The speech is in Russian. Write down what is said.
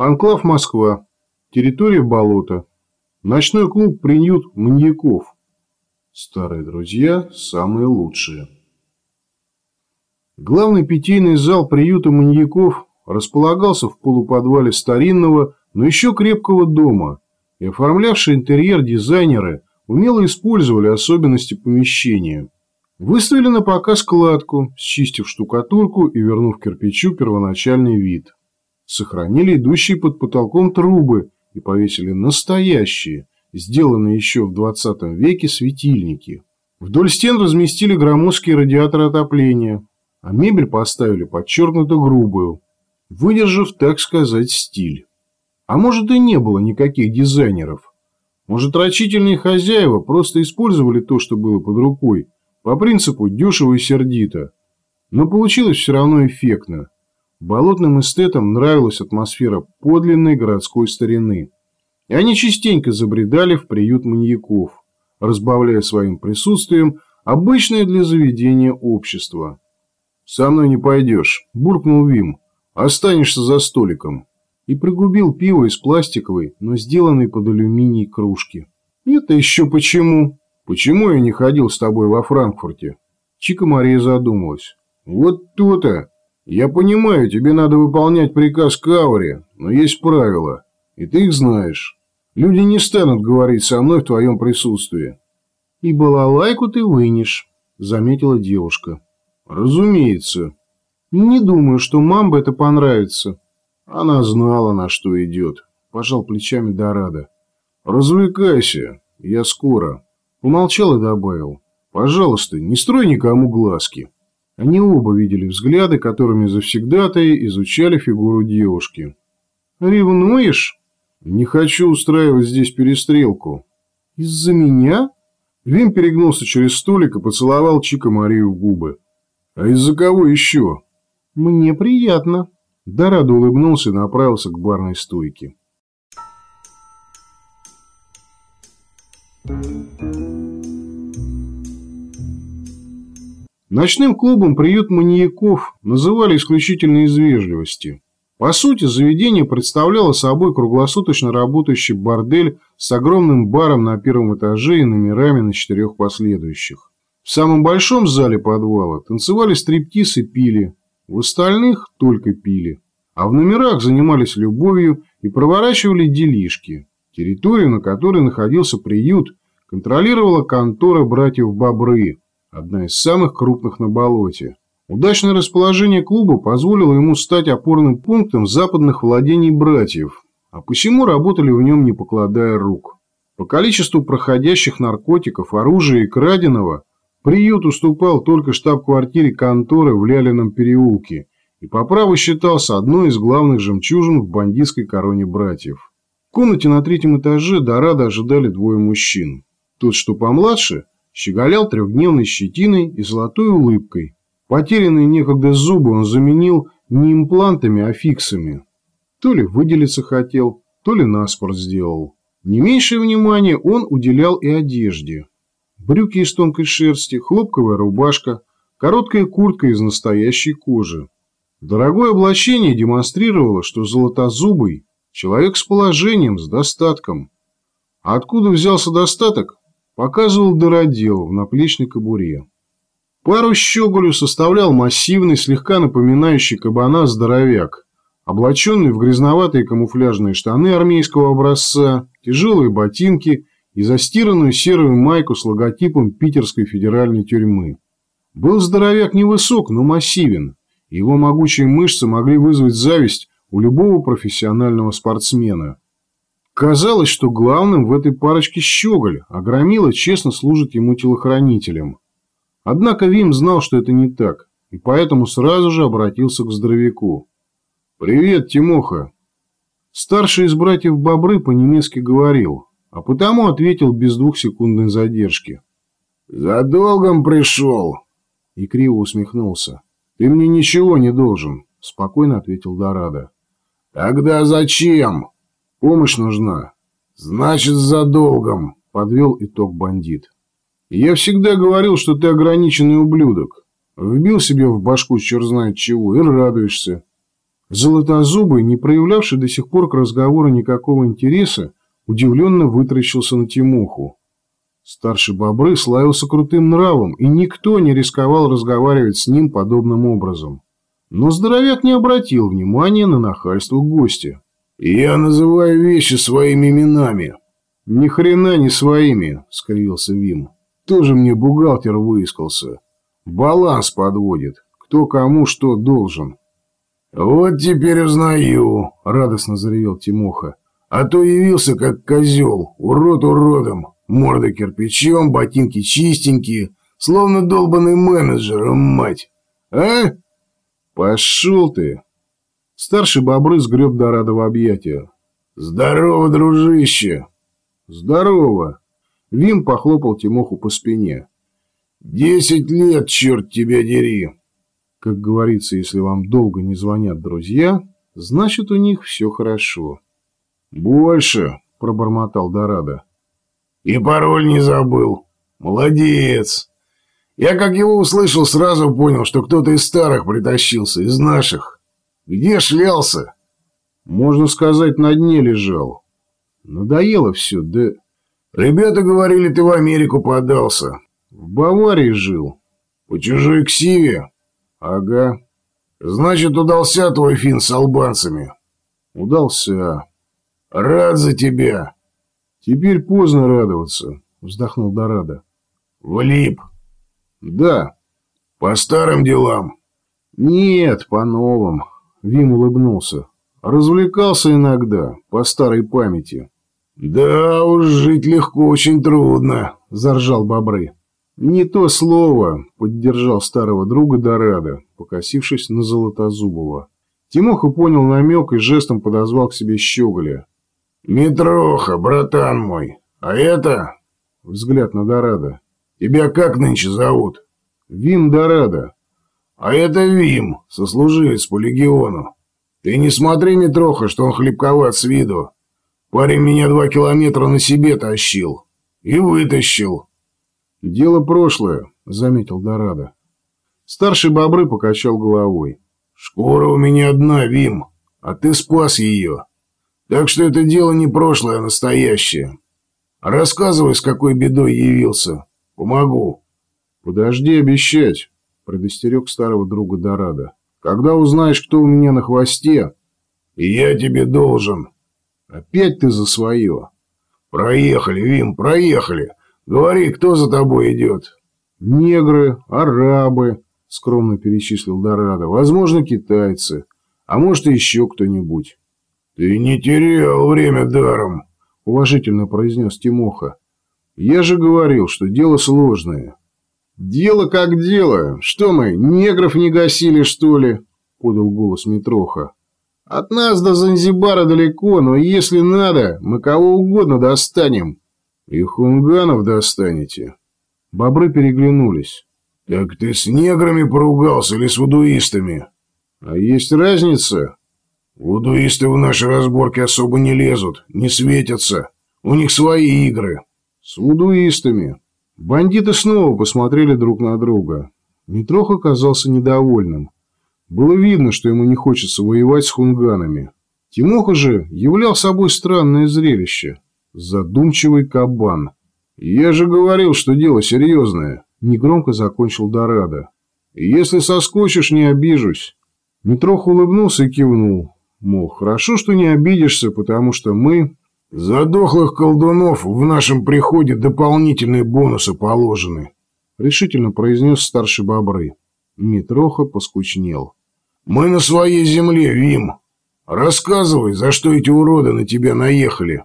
Анклав Москва. Территория болота. Ночной клуб «Приют маньяков». Старые друзья – самые лучшие. Главный питейный зал приюта маньяков располагался в полуподвале старинного, но еще крепкого дома, и оформлявшие интерьер дизайнеры умело использовали особенности помещения. Выставили на показ кладку, счистив штукатурку и вернув кирпичу первоначальный вид. Сохранили идущие под потолком трубы и повесили настоящие, сделанные еще в 20 веке светильники. Вдоль стен разместили громоздкие радиаторы отопления, а мебель поставили подчеркнуто грубую, выдержав, так сказать, стиль. А может и не было никаких дизайнеров. Может рачительные хозяева просто использовали то, что было под рукой, по принципу дешево и сердито. Но получилось все равно эффектно. Болотным эстетам нравилась атмосфера подлинной городской старины. И они частенько забредали в приют маньяков, разбавляя своим присутствием обычное для заведения общество. «Со мной не пойдешь», – буркнул Вим. «Останешься за столиком». И пригубил пиво из пластиковой, но сделанной под алюминий кружки. «Это еще почему?» «Почему я не ходил с тобой во Франкфурте?» Чика Мария задумалась. «Вот то-то! Я понимаю, тебе надо выполнять приказ Каури, но есть правила, и ты их знаешь. Люди не станут говорить со мной в твоем присутствии». «И балалайку ты вынешь», — заметила девушка. «Разумеется». «Не думаю, что мамбе это понравится». Она знала, на что идет. Пожал плечами Дорадо. «Развлекайся, я скоро». Умолчал и добавил. «Пожалуйста, не строй никому глазки». Они оба видели взгляды, которыми завсегдатые изучали фигуру девушки. «Ревнуешь?» «Не хочу устраивать здесь перестрелку». «Из-за меня?» Вим перегнулся через столик и поцеловал Чика Марию в губы. «А из-за кого еще?» «Мне приятно». Дорадо улыбнулся и направился к барной стойке. Ночным клубом приют маньяков называли исключительно из вежливости. По сути, заведение представляло собой круглосуточно работающий бордель с огромным баром на первом этаже и номерами на четырех последующих. В самом большом зале подвала танцевали стриптиз и пили, в остальных только пили, а в номерах занимались любовью и проворачивали делишки. Территорию, на которой находился приют, контролировала контора братьев Бобры, одна из самых крупных на болоте. Удачное расположение клуба позволило ему стать опорным пунктом западных владений братьев, а посему работали в нем не покладая рук. По количеству проходящих наркотиков, оружия и краденого приют уступал только штаб-квартире конторы в Лялином переулке и по праву считался одной из главных жемчужин в бандитской короне братьев. В комнате на третьем этаже Дорадо ожидали двое мужчин. Тот, что помладше, щеголял трехдневной щетиной и золотой улыбкой. Потерянные некогда зубы он заменил не имплантами, а фиксами. То ли выделиться хотел, то ли наспор сделал. Не меньшее внимание он уделял и одежде. Брюки из тонкой шерсти, хлопковая рубашка, короткая куртка из настоящей кожи. Дорогое облачение демонстрировало, что Золотозубый – человек с положением, с достатком. А откуда взялся достаток, показывал дыродел в наплечной кобуре. Пару щеголю составлял массивный, слегка напоминающий кабана здоровяк, облаченный в грязноватые камуфляжные штаны армейского образца, тяжелые ботинки и застиранную серую майку с логотипом питерской федеральной тюрьмы. Был здоровяк невысок, но массивен, его могучие мышцы могли вызвать зависть у любого профессионального спортсмена. Казалось, что главным в этой парочке щеголь, а Громила честно служит ему телохранителем. Однако Вим знал, что это не так, и поэтому сразу же обратился к здоровяку. «Привет, Тимоха!» Старший из братьев Бобры по-немецки говорил, а потому ответил без двухсекундной задержки. «За долгом пришел!» И криво усмехнулся. «Ты мне ничего не должен», – спокойно ответил Дорадо. «Тогда зачем?» «Помощь нужна». «Значит, за долгом», – подвел итог бандит. «Я всегда говорил, что ты ограниченный ублюдок. Вбил себе в башку черт знает чего и радуешься». Золотозубый, не проявлявший до сих пор к разговору никакого интереса, удивленно вытращился на Тимоху. Старший бобры славился крутым нравом, и никто не рисковал разговаривать с ним подобным образом. Но здоровяк не обратил внимания на нахальство гостя. «Я называю вещи своими именами». «Ни хрена не своими», — скривился Вим. «Тоже мне бухгалтер выискался. Баланс подводит. Кто кому что должен». «Вот теперь узнаю», — радостно заревел Тимоха. «А то явился как козел, урод уродом». Морда кирпичом, ботинки чистенькие, словно долбанный менеджер, мать. А? Пошел ты. Старший бобры сгреб Дорадо в объятия. Здорово, дружище. Здорово. Вим похлопал Тимоху по спине. Десять лет, черт тебя дери. Как говорится, если вам долго не звонят друзья, значит у них все хорошо. Больше, пробормотал Дорадо. И пароль не забыл. Молодец. Я, как его услышал, сразу понял, что кто-то из старых притащился, из наших. Где шлялся? Можно сказать, на дне лежал. Надоело все, да... Ребята говорили, ты в Америку подался. В Баварии жил. По чужой ксиве? Ага. Значит, удался твой фин с албанцами? Удался. Рад за тебя. «Теперь поздно радоваться», — вздохнул Дорадо. «Влип?» «Да». «По старым делам?» «Нет, по новым», — Вим улыбнулся. «Развлекался иногда, по старой памяти». «Да уж, жить легко очень трудно», — заржал Бобры. «Не то слово», — поддержал старого друга Дорадо, покосившись на Золотозубова. Тимоха понял намек и жестом подозвал к себе Щеголя. «Митроха, братан мой, а это...» Взгляд на Дорадо. «Тебя как нынче зовут?» «Вим Дорадо». «А это Вим, сослуживец по легиону. Ты не смотри, Митроха, что он хлебковат с виду. Парень меня два километра на себе тащил. И вытащил». «Дело прошлое», — заметил Дорадо. Старший бобры покачал головой. «Шкура у меня одна, Вим, а ты спас ее. Так что это дело не прошлое, а настоящее. Рассказывай, с какой бедой явился. Помогу. Подожди обещать, предостерег старого друга Дорадо. Когда узнаешь, кто у меня на хвосте... Я тебе должен. Опять ты за свое. Проехали, Вим, проехали. Говори, кто за тобой идет? Негры, арабы, скромно перечислил Дорадо. Возможно, китайцы. А может, и еще кто-нибудь. «Ты не терял время даром», — уважительно произнес Тимоха. «Я же говорил, что дело сложное». «Дело как дело. Что мы, негров не гасили, что ли?» — подал голос Митроха. «От нас до Занзибара далеко, но если надо, мы кого угодно достанем». «И хунганов достанете». Бобры переглянулись. «Так ты с неграми поругался или с вудуистами?» «А есть разница?» Вудуисты в наши разборки особо не лезут, не светятся. У них свои игры. С вудуистами. Бандиты снова посмотрели друг на друга. Митрох оказался недовольным. Было видно, что ему не хочется воевать с хунганами. Тимоха же являл собой странное зрелище. Задумчивый кабан. «Я же говорил, что дело серьезное», — негромко закончил Дорадо. «Если соскочишь, не обижусь». Митрох улыбнулся и кивнул. Мол, хорошо, что не обидишься, потому что мы... За дохлых колдунов в нашем приходе дополнительные бонусы положены, решительно произнес старший бобры. Митроха поскучнел. Мы на своей земле, Вим. Рассказывай, за что эти уроды на тебя наехали.